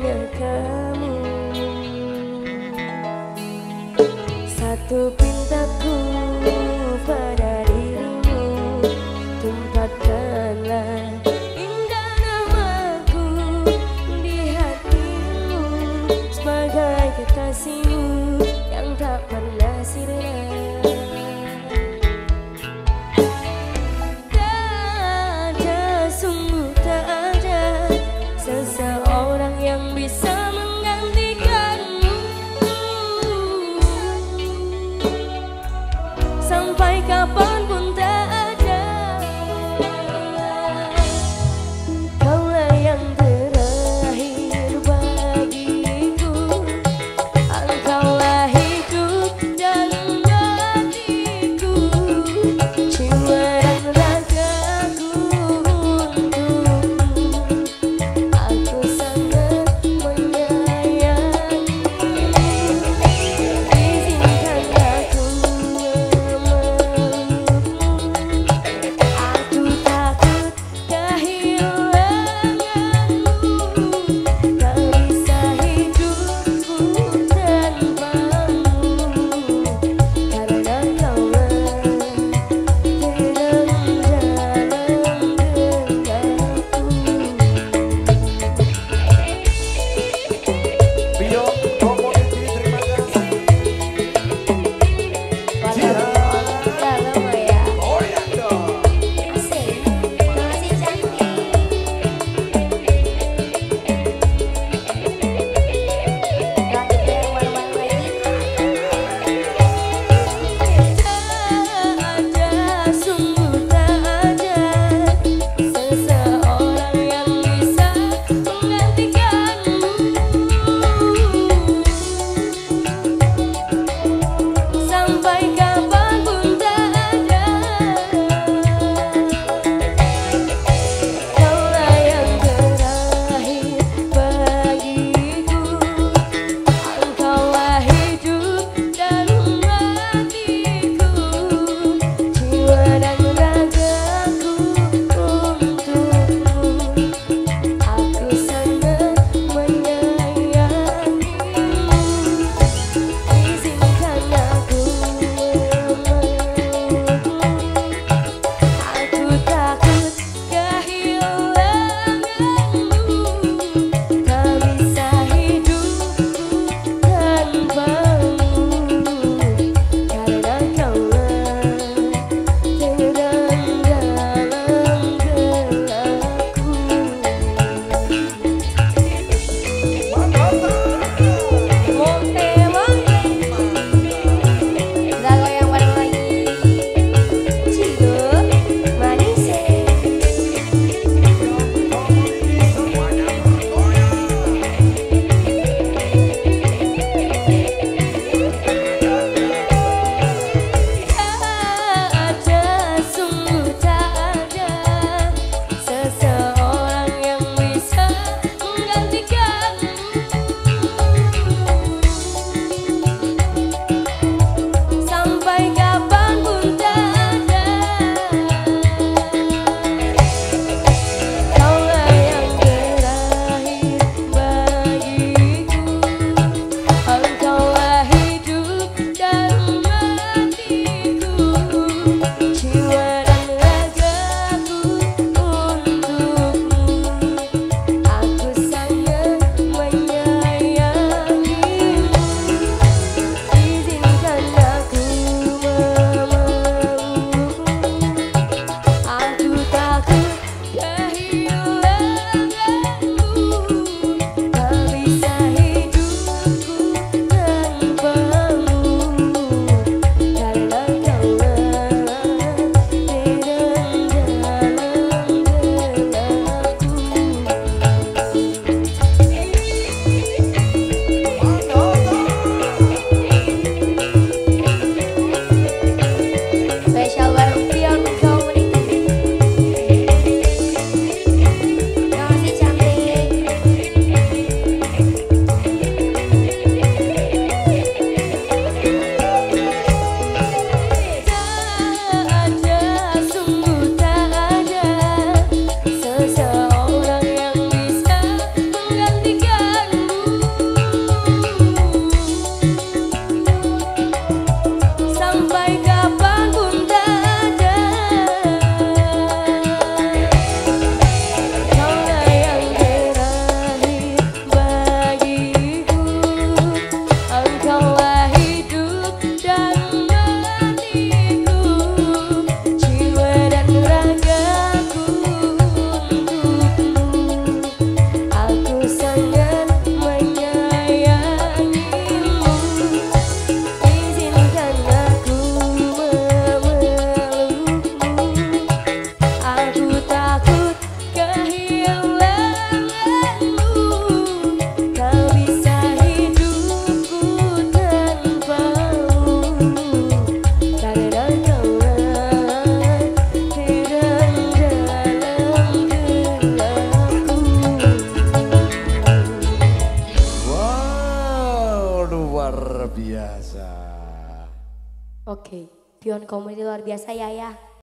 America. Oke, Pion Community luar biasa ya ya.